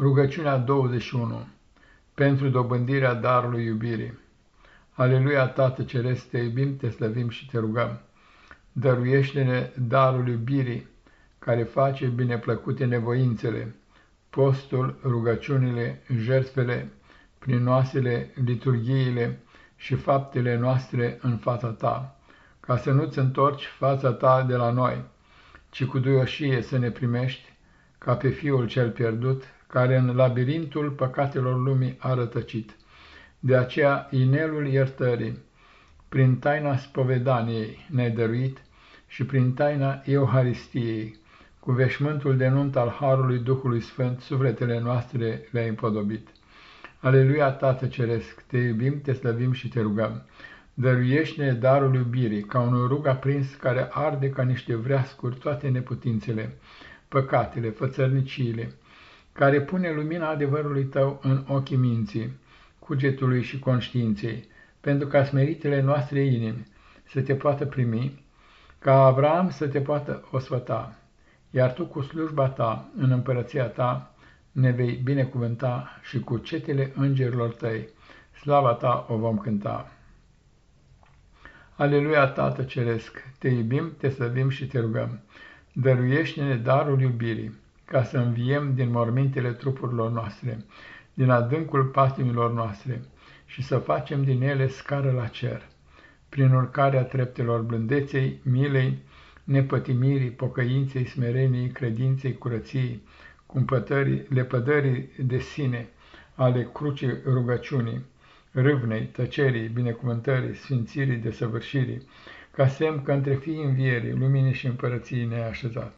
Rugăciunea 21 Pentru dobândirea darului iubirii Aleluia, Tată Ceresc, te iubim, te slăvim și te rugăm. Dăruiește-ne darul iubirii, care face bineplăcute nevoințele, postul, rugăciunile, jertfele, prinoasele, liturghiile și faptele noastre în fața ta, ca să nu-ți întorci fața ta de la noi, ci cu duioșie să ne primești, ca pe Fiul cel pierdut, care în labirintul păcatelor lumii a rătăcit. De aceea inelul iertării, prin taina spovedaniei ne-ai dăruit și prin taina Euharistiei, cu veșmântul de nunt al Harului Duhului Sfânt, sufletele noastre le-ai împodobit. Aleluia, Tată Ceresc, te iubim, te slăvim și te rugăm. Dăruiește-ne darul iubirii, ca un rug aprins care arde ca niște vreascuri toate neputințele, păcatele, fățărniciile, care pune lumina adevărului tău în ochii minții, cugetului și conștiinței, pentru ca smeritele noastre inimi să te poată primi, ca Avram să te poată osfăta, iar tu cu slujba ta în împărăția ta ne vei binecuvânta și cu cetele îngerilor tăi, slava ta o vom cânta. Aleluia, Tată Ceresc, te iubim, te slăvim și te rugăm, dăruiește-ne darul iubirii, ca să înviem din mormintele trupurilor noastre, din adâncul patimilor noastre, și să facem din ele scară la cer, prin urcarea treptelor blândeței, milei, nepătimirii, pocăinței, smereniei, credinței, curăției, cumpătării, lepădării de sine, ale crucii rugăciunii, râvnei, tăcerii, binecuvântării, sfințirii, desăvârșirii, ca semn că între fii învierii, luminii și împărăției ne-ai așezat.